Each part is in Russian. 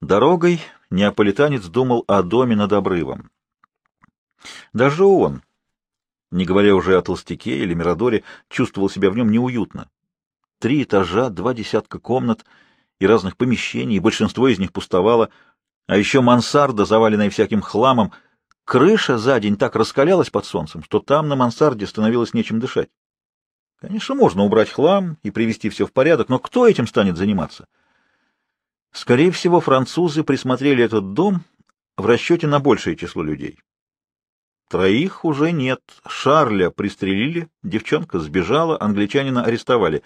Дорогой неаполитанец думал о доме над обрывом. Даже он, не говоря уже о толстяке или Мирадоре, чувствовал себя в нем неуютно. Три этажа, два десятка комнат и разных помещений, большинство из них пустовало, а еще мансарда, заваленная всяким хламом, крыша за день так раскалялась под солнцем, что там на мансарде становилось нечем дышать. Конечно, можно убрать хлам и привести все в порядок, но кто этим станет заниматься? Скорее всего, французы присмотрели этот дом в расчете на большее число людей. Троих уже нет. Шарля пристрелили, девчонка сбежала, англичанина арестовали.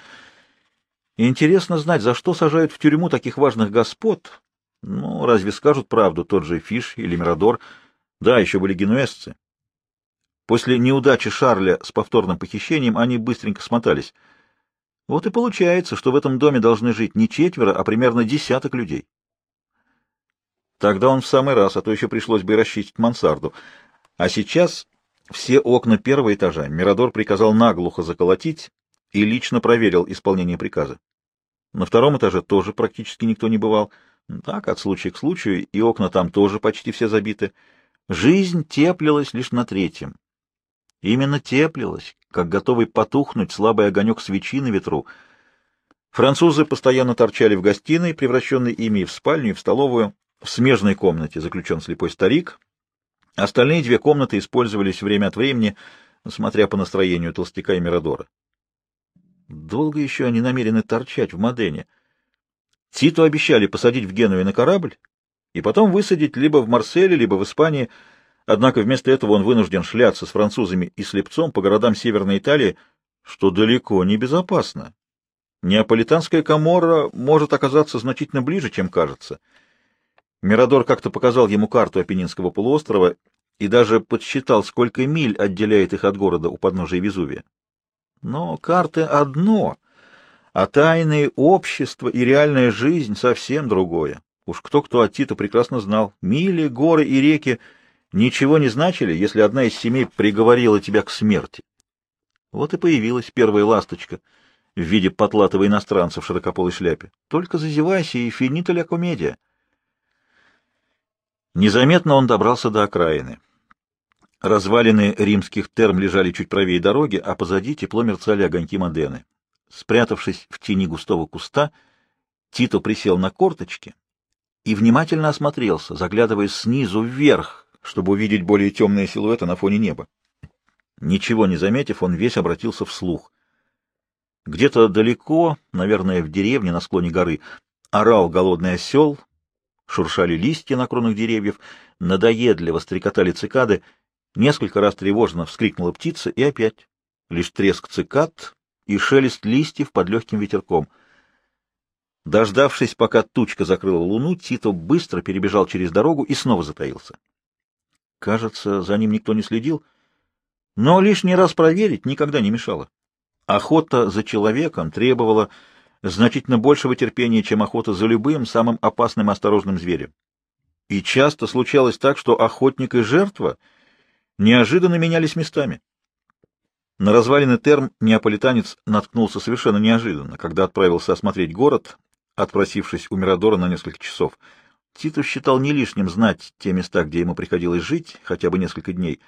интересно знать, за что сажают в тюрьму таких важных господ. Ну, разве скажут правду тот же Фиш или Мирадор? Да, еще были генуэзцы. После неудачи Шарля с повторным похищением они быстренько смотались — вот и получается, что в этом доме должны жить не четверо, а примерно десяток людей. Тогда он в самый раз, а то еще пришлось бы расчистить мансарду. А сейчас все окна первого этажа Мирадор приказал наглухо заколотить и лично проверил исполнение приказа. На втором этаже тоже практически никто не бывал. Так, от случая к случаю, и окна там тоже почти все забиты. Жизнь теплилась лишь на третьем. Именно теплилась, как готовый потухнуть слабый огонек свечи на ветру. Французы постоянно торчали в гостиной, превращенной ими и в спальню, и в столовую. В смежной комнате заключен слепой старик. Остальные две комнаты использовались время от времени, смотря по настроению толстяка и Мирадора. Долго еще они намерены торчать в Модене. Титу обещали посадить в Генуе на корабль и потом высадить либо в Марселе, либо в Испании — Однако вместо этого он вынужден шляться с французами и слепцом по городам Северной Италии, что далеко не безопасно. Неаполитанская Каморра может оказаться значительно ближе, чем кажется. Мирадор как-то показал ему карту Апеннинского полуострова и даже подсчитал, сколько миль отделяет их от города у подножия Везувия. Но карты одно, а тайные общества и реальная жизнь совсем другое. Уж кто-кто от Тита прекрасно знал. Мили, горы и реки — ничего не значили, если одна из семей приговорила тебя к смерти. Вот и появилась первая ласточка в виде потлатого иностранца в широкополой шляпе. Только зазевайся и финита ля комедия. Незаметно он добрался до окраины. Развалины римских терм лежали чуть правее дороги, а позади тепло мерцали огоньки Модены. Спрятавшись в тени густого куста, Тито присел на корточки и внимательно осмотрелся, заглядывая снизу вверх, чтобы увидеть более темные силуэты на фоне неба. Ничего не заметив, он весь обратился вслух. Где-то далеко, наверное, в деревне на склоне горы, орал голодный осел, шуршали листья на кронах деревьев, надоедливо стрекотали цикады, несколько раз тревожно вскрикнула птица, и опять лишь треск цикад и шелест листьев под легким ветерком. Дождавшись, пока тучка закрыла луну, Тито быстро перебежал через дорогу и снова затаился. Кажется, за ним никто не следил, но лишний раз проверить никогда не мешало. Охота за человеком требовала значительно большего терпения, чем охота за любым самым опасным и осторожным зверем. И часто случалось так, что охотник и жертва неожиданно менялись местами. На развалины терм неаполитанец наткнулся совершенно неожиданно, когда отправился осмотреть город, отпросившись у Мирадора на несколько часов — Титу считал не лишним знать те места, где ему приходилось жить, хотя бы несколько дней,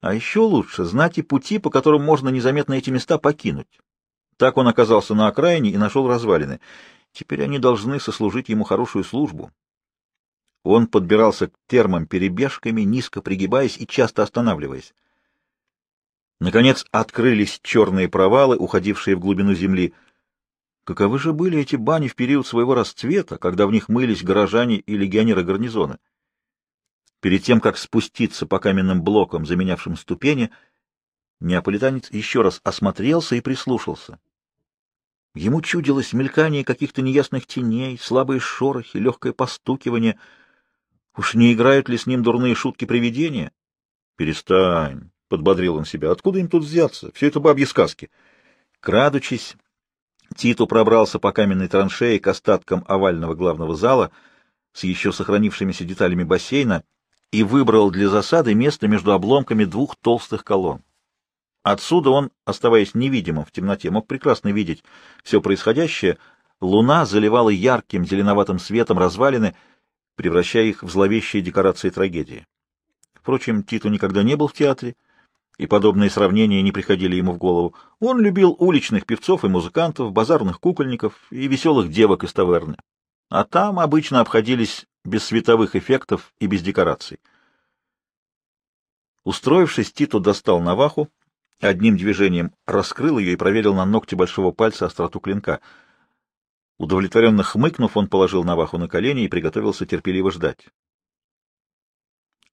а еще лучше знать и пути, по которым можно незаметно эти места покинуть. Так он оказался на окраине и нашел развалины. Теперь они должны сослужить ему хорошую службу. Он подбирался к термам перебежками, низко пригибаясь и часто останавливаясь. Наконец открылись черные провалы, уходившие в глубину земли — Каковы же были эти бани в период своего расцвета, когда в них мылись горожане и легионеры гарнизона? Перед тем, как спуститься по каменным блокам, заменявшим ступени, неаполитанец еще раз осмотрелся и прислушался. Ему чудилось мелькание каких-то неясных теней, слабые шорохи, легкое постукивание. Уж не играют ли с ним дурные шутки привидения? — Перестань, — подбодрил он себя, — откуда им тут взяться? Все это бабьи сказки. Крадучись, Титу пробрался по каменной траншее к остаткам овального главного зала с еще сохранившимися деталями бассейна и выбрал для засады место между обломками двух толстых колонн. Отсюда он, оставаясь невидимым в темноте, мог прекрасно видеть все происходящее. Луна заливала ярким зеленоватым светом развалины, превращая их в зловещие декорации трагедии. Впрочем, Титу никогда не был в театре, и подобные сравнения не приходили ему в голову. Он любил уличных певцов и музыкантов, базарных кукольников и веселых девок из таверны. А там обычно обходились без световых эффектов и без декораций. Устроившись, Титу достал наваху, одним движением раскрыл ее и проверил на ногте большого пальца остроту клинка. Удовлетворенно хмыкнув, он положил наваху на колени и приготовился терпеливо ждать.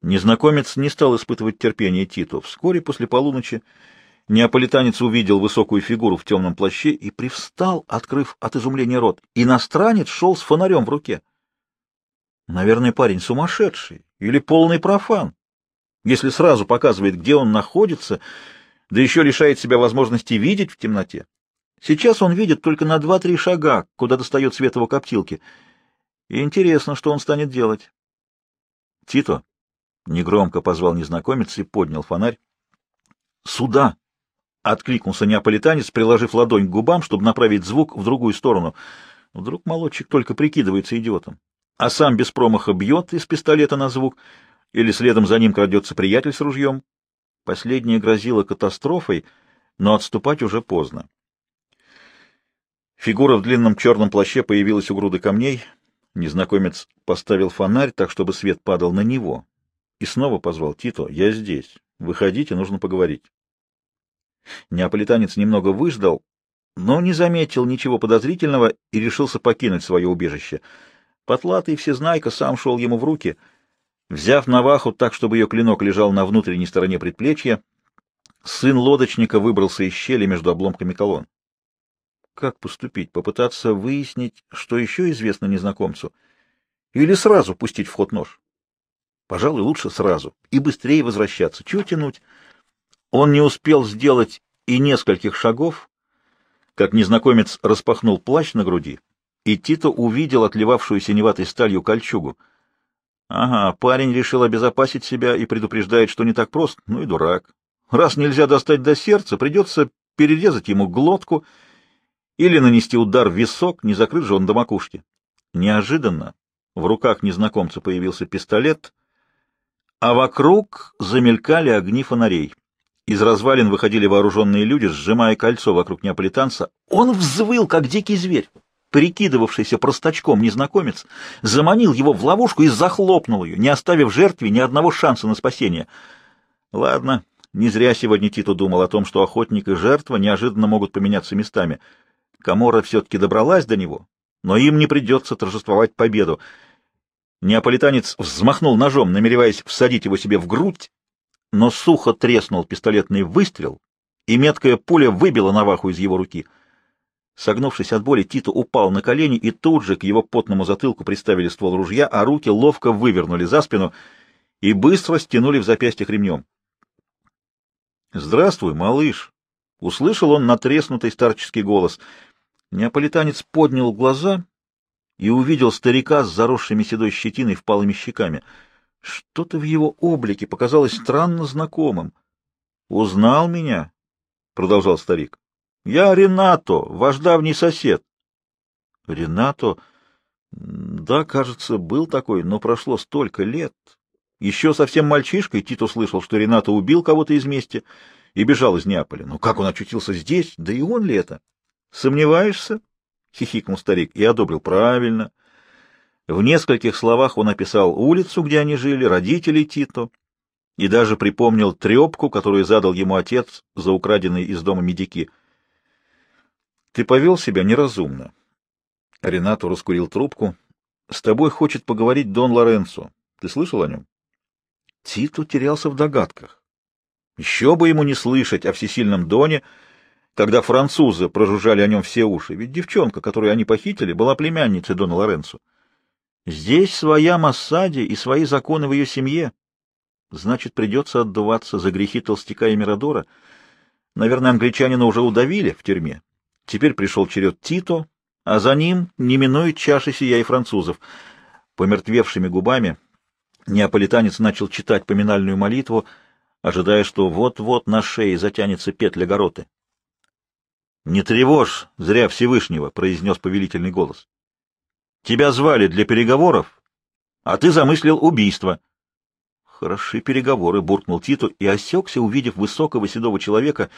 Незнакомец не стал испытывать терпение Титу. Вскоре после полуночи неаполитанец увидел высокую фигуру в темном плаще и привстал, открыв от изумления рот. Иностранец шел с фонарем в руке. Наверное, парень сумасшедший или полный профан, если сразу показывает, где он находится, да еще лишает себя возможности видеть в темноте. Сейчас он видит только на два-три шага, куда достает свет его коптилки. И интересно, что он станет делать. — Тито, Негромко позвал незнакомец и поднял фонарь. «Сюда!» — откликнулся неаполитанец, приложив ладонь к губам, чтобы направить звук в другую сторону. Вдруг молодчик только прикидывается идиотом, а сам без промаха бьет из пистолета на звук, или следом за ним крадется приятель с ружьем. Последнее грозило катастрофой, но отступать уже поздно. Фигура в длинном черном плаще появилась у груды камней. Незнакомец поставил фонарь так, чтобы свет падал на него и снова позвал Тито. «Я здесь. Выходите, нужно поговорить». Неаполитанец немного выждал, но не заметил ничего подозрительного и решился покинуть свое убежище. Потлатый всезнайка сам шел ему в руки. Взяв наваху так, чтобы ее клинок лежал на внутренней стороне предплечья, сын лодочника выбрался из щели между обломками колонн. Как поступить? Попытаться выяснить, что еще известно незнакомцу? Или сразу пустить в ход нож? Пожалуй, лучше сразу и быстрее возвращаться. Чего тянуть? Он не успел сделать и нескольких шагов, как незнакомец распахнул плащ на груди, и Тито увидел отливавшую синеватой сталью кольчугу. Ага, парень решил обезопасить себя и предупреждает, что не так прост. Ну и дурак. Раз нельзя достать до сердца, придется перерезать ему глотку или нанести удар в висок, не закрыт же он до макушки. Неожиданно в руках незнакомца появился пистолет, а вокруг замелькали огни фонарей. Из развалин выходили вооруженные люди, сжимая кольцо вокруг неаполитанца. Он взвыл, как дикий зверь. Прикидывавшийся простачком незнакомец заманил его в ловушку и захлопнул ее, не оставив жертве ни одного шанса на спасение. Ладно, не зря сегодня Титу думал о том, что охотник и жертва неожиданно могут поменяться местами. Камора все-таки добралась до него, но им не придется торжествовать победу. Неаполитанец взмахнул ножом, намереваясь всадить его себе в грудь, но сухо треснул пистолетный выстрел, и меткая пуля выбила Наваху из его руки. Согнувшись от боли, Тито упал на колени, и тут же к его потному затылку приставили ствол ружья, а руки ловко вывернули за спину и быстро стянули в запястьях ремнем. «Здравствуй, малыш!» — услышал он натреснутый старческий голос. Неаполитанец поднял глаза и увидел старика с заросшими седой щетиной впалыми щеками. Что-то в его облике показалось странно знакомым. «Узнал меня?» — продолжал старик. «Я Ренато, ваш давний сосед». «Ренато? Да, кажется, был такой, но прошло столько лет. Еще совсем мальчишкой Тито слышал, что Ренато убил кого-то из мести и бежал из Неаполя. Но как он очутился здесь? Да и он ли это? Сомневаешься?» — хихикнул старик и одобрил. Правильно. В нескольких словах он описал улицу, где они жили, родителей Тито, и даже припомнил трепку, которую задал ему отец за украденные из дома медики. Ты повел себя неразумно. Ренато раскурил трубку. С тобой хочет поговорить Дон Лоренцо. Ты слышал о нем? Тито терялся в догадках. Еще бы ему не слышать о всесильном Доне, — когда французы прожужжали о нем все уши, ведь девчонка, которую они похитили, была племянницей Дона Лоренцо. Здесь своя Массади и свои законы в ее семье. Значит, придется отдуваться за грехи толстяка и Мирадора. Наверное, англичанина уже удавили в тюрьме. Теперь пришел черед Тито, а за ним не минует чаши сия и французов. Помертвевшими губами неаполитанец начал читать поминальную молитву, ожидая, что вот-вот на шее затянется петля гороты. — Не тревожь зря Всевышнего, — произнес повелительный голос. — Тебя звали для переговоров, А ты замыслил убийство. Хороши переговоры, буркнул Титу и осекся, увидев высокого седого человека.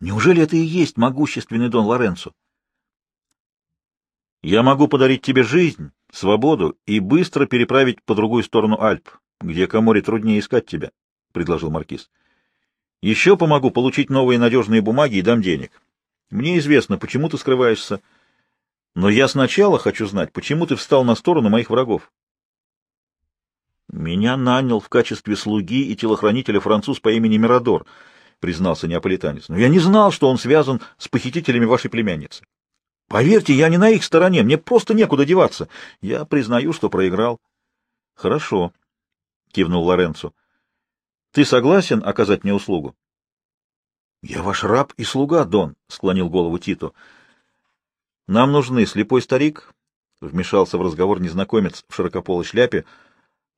Неужели это и есть могущественный Дон Лоренцо? Я могу подарить тебе жизнь, свободу и быстро переправить по другую сторону Альп, где Каморе труднее искать тебя, — предложил Маркиз. Еще помогу получить новые надежные бумаги и дам денег. Мне известно, почему ты скрываешься, но я сначала хочу знать, почему ты встал на сторону моих врагов. Меня нанял в качестве слуги и телохранителя француз по имени Мирадор, признался неаполитанец. Но я не знал, что он связан с похитителями вашей племянницы. Поверьте, я не на их стороне, мне просто некуда деваться. Я признаю, что проиграл. Хорошо, кивнул Лоренцо. Ты согласен оказать мне услугу? Я ваш раб и слуга, Дон, склонил голову Тито. Нам нужны слепой старик, вмешался в разговор незнакомец в широкополой шляпе,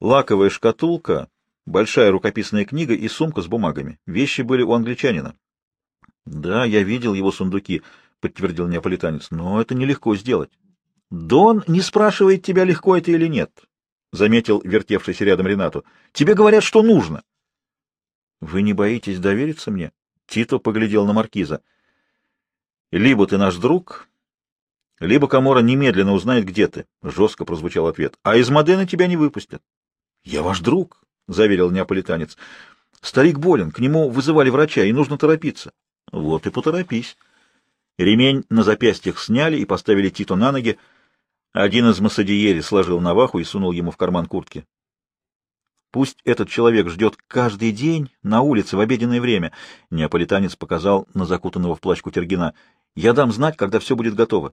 лаковая шкатулка, большая рукописная книга и сумка с бумагами. Вещи были у англичанина. Да, я видел его сундуки, подтвердил неаполитанец, но это нелегко сделать. Дон не спрашивает тебя, легко это или нет, заметил вертевшийся рядом Ренату. Тебе говорят, что нужно. Вы не боитесь довериться мне? Тито поглядел на маркиза. Либо ты наш друг, либо Камора немедленно узнает, где ты, — жестко прозвучал ответ. — А из Модена тебя не выпустят. — Я ваш друг, — заверил неаполитанец. — Старик болен, к нему вызывали врача, и нужно торопиться. — Вот и поторопись. Ремень на запястьях сняли и поставили Тито на ноги. Один из массадиери сложил наваху и сунул ему в карман куртки. Пусть этот человек ждет каждый день на улице в обеденное время, — неаполитанец показал на закутанного в плащ Кутергина. — Я дам знать, когда все будет готово.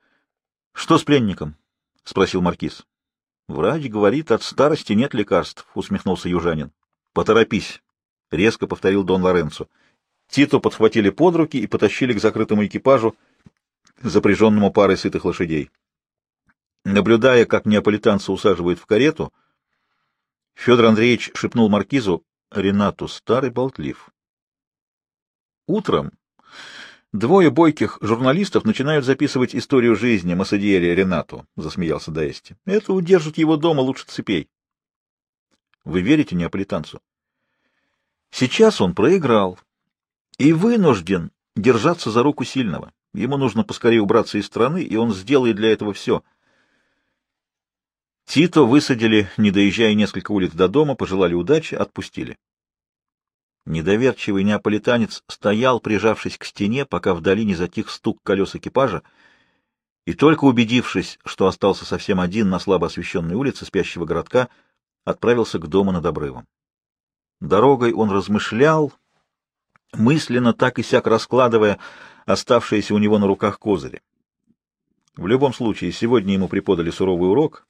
— Что с пленником? — спросил маркиз. — Врач говорит, от старости нет лекарств, — усмехнулся южанин. — Поторопись, — резко повторил Дон Лоренцо. Титу подхватили под руки и потащили к закрытому экипажу, запряженному парой сытых лошадей. Наблюдая, как неаполитанца усаживают в карету, — Федор Андреевич шепнул маркизу, Ренату старый болтлив. Утром двое бойких журналистов начинают записывать историю жизни Масадиэля Ренату, засмеялся Даэсти. Это удержит его дома лучше цепей. Вы верите неаполитанцу? Сейчас он проиграл и вынужден держаться за руку сильного. Ему нужно поскорее убраться из страны, и он сделает для этого все — Тито высадили, не доезжая несколько улиц до дома, пожелали удачи, отпустили. Недоверчивый неаполитанец стоял, прижавшись к стене, пока вдали не затих стук колес экипажа, и только убедившись, что остался совсем один на слабо освещенной улице спящего городка, отправился к дому над обрывом. Дорогой он размышлял, мысленно так и сяк раскладывая оставшиеся у него на руках козыри. В любом случае, сегодня ему преподали суровый урок,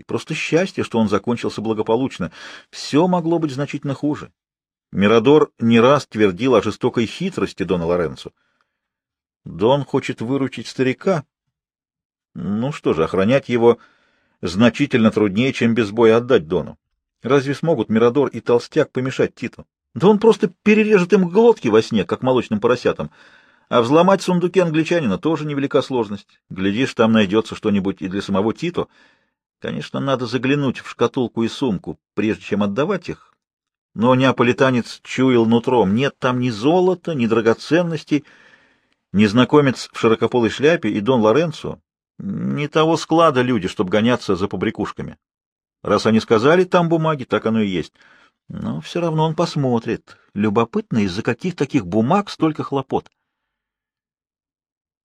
и просто счастье, что он закончился благополучно. Все могло быть значительно хуже. Мирадор не раз твердил о жестокой хитрости Дона Лоренцо. Дон хочет выручить старика. Ну что же, охранять его значительно труднее, чем без боя отдать Дону. Разве смогут Мирадор и Толстяк помешать Титу? Да он просто перережет им глотки во сне, как молочным поросятам. А взломать сундуки англичанина тоже невелика сложность. Глядишь, там найдется что-нибудь и для самого Тито, Конечно, надо заглянуть в шкатулку и сумку, прежде чем отдавать их. Но неаполитанец чуял нутром. Нет там ни золота, ни драгоценностей. Незнакомец в широкополой шляпе и Дон Лоренцо не того склада люди, чтобы гоняться за побрякушками. Раз они сказали там бумаги, так оно и есть. Но все равно он посмотрит. Любопытно, из-за каких таких бумаг столько хлопот.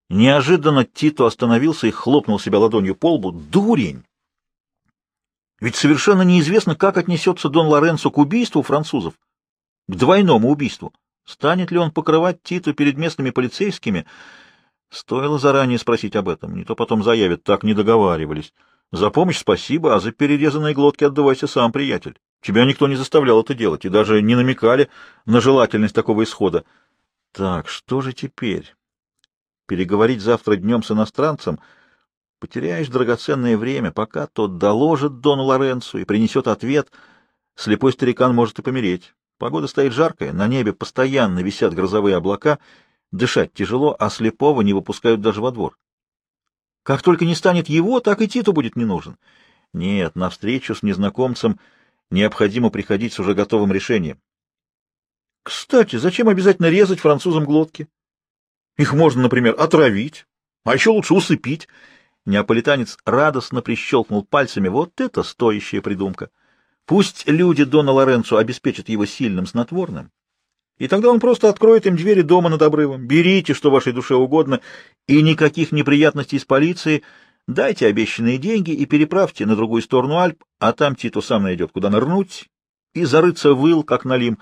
Неожиданно Тито остановился и хлопнул себя ладонью по лбу. «Дурень!» Ведь совершенно неизвестно, как отнесется Дон Лоренцо к убийству французов, к двойному убийству. Станет ли он покрывать Титу перед местными полицейскими? Стоило заранее спросить об этом, не то потом заявят, так не договаривались. За помощь спасибо, а за перерезанные глотки отдавайся сам, приятель. Тебя никто не заставлял это делать и даже не намекали на желательность такого исхода. Так, что же теперь? Переговорить завтра днем с иностранцем — Потеряешь драгоценное время, пока тот доложит Дону Лоренцу и принесет ответ. Слепой старикан может и помереть. Погода стоит жаркая, на небе постоянно висят грозовые облака, дышать тяжело, а слепого не выпускают даже во двор. Как только не станет его, так и Титу будет не нужен. Нет, на встречу с незнакомцем необходимо приходить с уже готовым решением. Кстати, зачем обязательно резать французам глотки? Их можно, например, отравить, а еще лучше усыпить. Неаполитанец радостно прищелкнул пальцами. Вот это стоящая придумка! Пусть люди Дона Лоренцо обеспечат его сильным снотворным, и тогда он просто откроет им двери дома над обрывом. Берите, что вашей душе угодно, и никаких неприятностей с полицией. Дайте обещанные деньги и переправьте на другую сторону Альп, а там Титу сам найдет, куда нырнуть, и зарыться выл, как налим.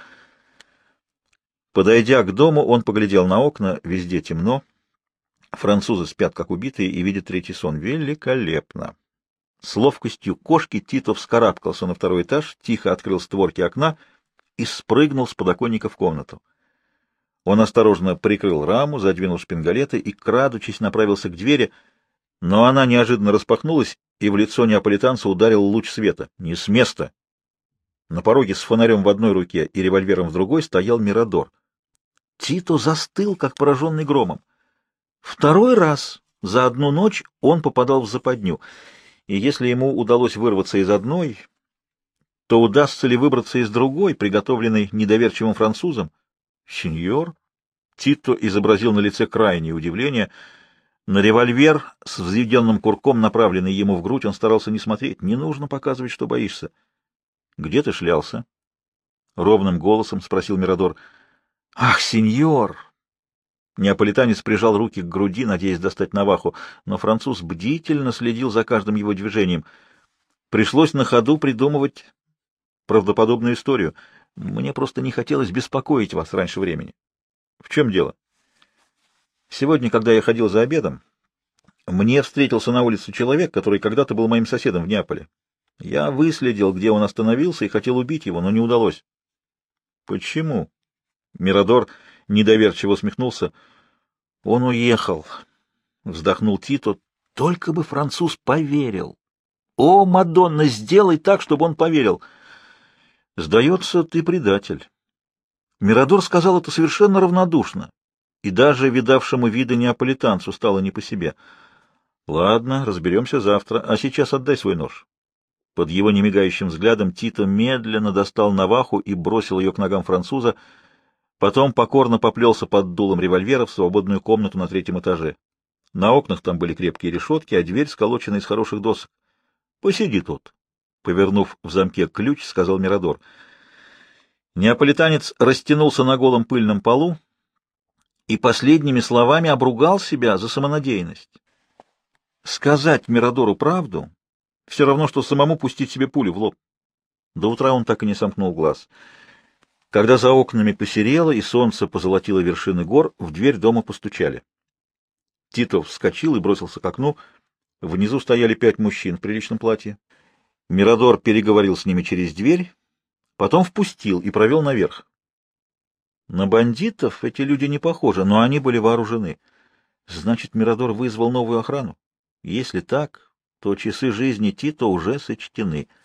Подойдя к дому, он поглядел на окна, везде темно. Французы спят, как убитые, и видят третий сон. Великолепно! С ловкостью кошки Тито вскарабкался на второй этаж, тихо открыл створки окна и спрыгнул с подоконника в комнату. Он осторожно прикрыл раму, задвинул шпингалеты и, крадучись, направился к двери, но она неожиданно распахнулась, и в лицо неаполитанца ударил луч света. Не с места! На пороге с фонарем в одной руке и револьвером в другой стоял Мирадор. Тито застыл, как пораженный громом. Второй раз за одну ночь он попадал в западню, и если ему удалось вырваться из одной, то удастся ли выбраться из другой, приготовленной недоверчивым французом? Сеньор? Тито изобразил на лице крайнее удивление. На револьвер с взведенным курком, направленный ему в грудь, он старался не смотреть. Не нужно показывать, что боишься. — Где ты шлялся? — ровным голосом спросил Мирадор. — Ах, сеньор! Неаполитанец прижал руки к груди, надеясь достать Наваху, но француз бдительно следил за каждым его движением. Пришлось на ходу придумывать правдоподобную историю. Мне просто не хотелось беспокоить вас раньше времени. В чем дело? Сегодня, когда я ходил за обедом, мне встретился на улице человек, который когда-то был моим соседом в Неаполе. Я выследил, где он остановился, и хотел убить его, но не удалось. — Почему? Мирадор недоверчиво усмехнулся. — Он уехал, — вздохнул Тито. — Только бы француз поверил. — О, Мадонна, сделай так, чтобы он поверил. — Сдается, ты предатель. Мирадор сказал это совершенно равнодушно, и даже видавшему виды неаполитанцу стало не по себе. — Ладно, разберемся завтра, а сейчас отдай свой нож. Под его немигающим взглядом Тито медленно достал Наваху и бросил ее к ногам француза, потом покорно поплелся под дулом револьвера в свободную комнату на третьем этаже. На окнах там были крепкие решетки, а дверь сколочена из хороших досок. — Посиди тут, — повернув в замке ключ, сказал Мирадор. Неаполитанец растянулся на голом пыльном полу и последними словами обругал себя за самонадеянность. Сказать Мирадору правду все равно, что самому пустить себе пулю в лоб. До утра он так и не сомкнул глаз. Когда за окнами посерело и солнце позолотило вершины гор, в дверь дома постучали. Титов вскочил и бросился к окну. Внизу стояли пять мужчин в приличном платье. Мирадор переговорил с ними через дверь, потом впустил и провел наверх. На бандитов эти люди не похожи, но они были вооружены. Значит, Мирадор вызвал новую охрану? Если так, то часы жизни Тито уже сочтены —